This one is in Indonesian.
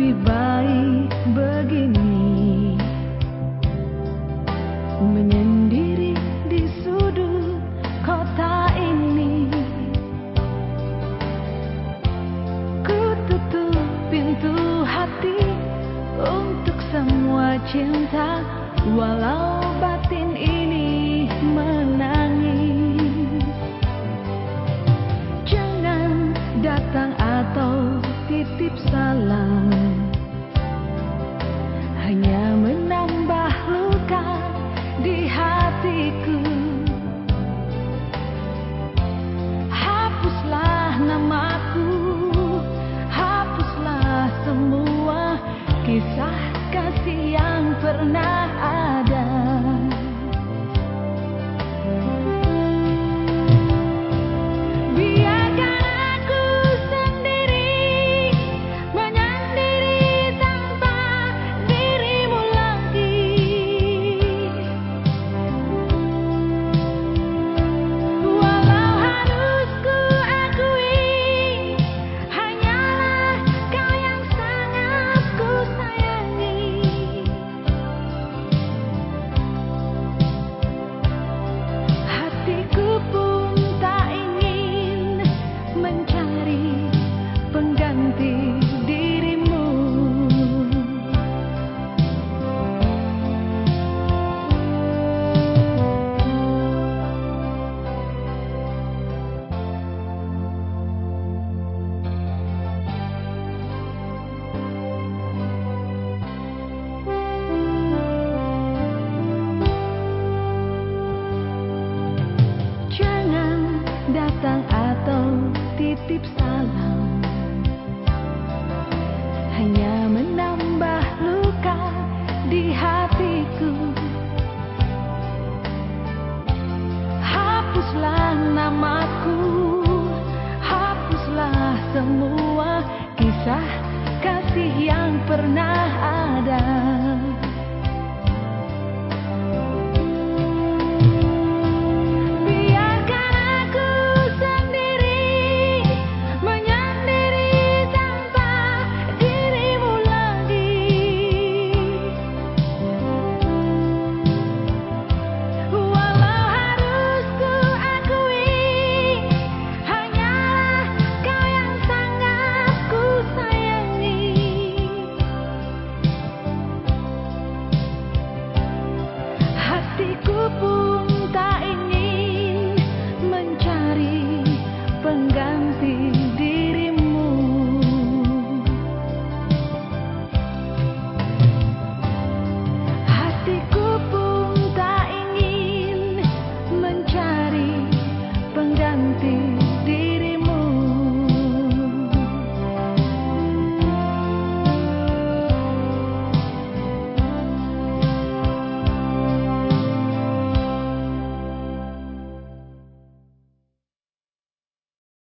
lebih baik begini. Menyendiri di sudut kota ini. Ku tutup pintu hati untuk semua cinta Walau batin ini menangis pisang atau titip salam. Hanya menambah luka di hatiku. Hapuslah namaku hapuslah semua kisah